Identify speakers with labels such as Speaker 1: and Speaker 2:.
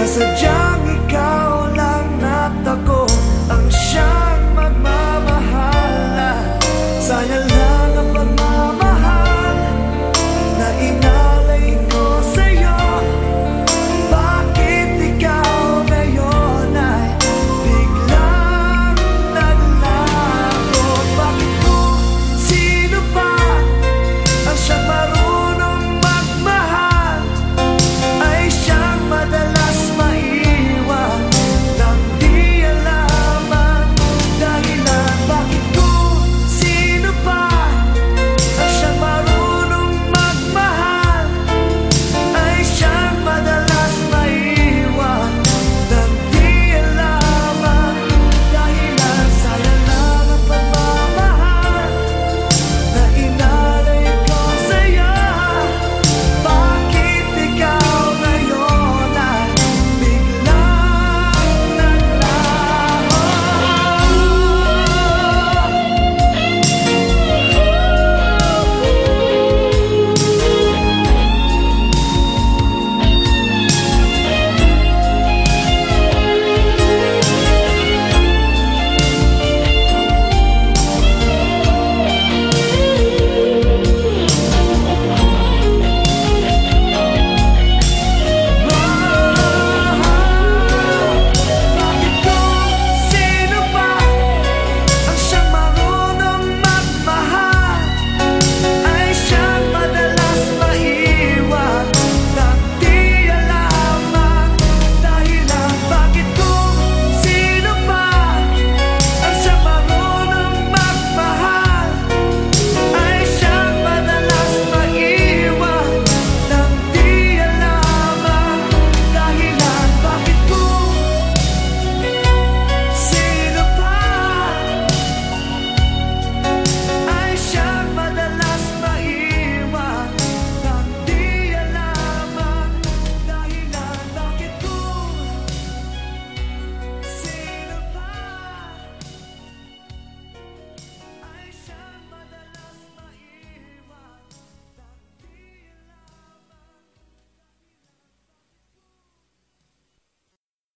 Speaker 1: nooy nagsumpaan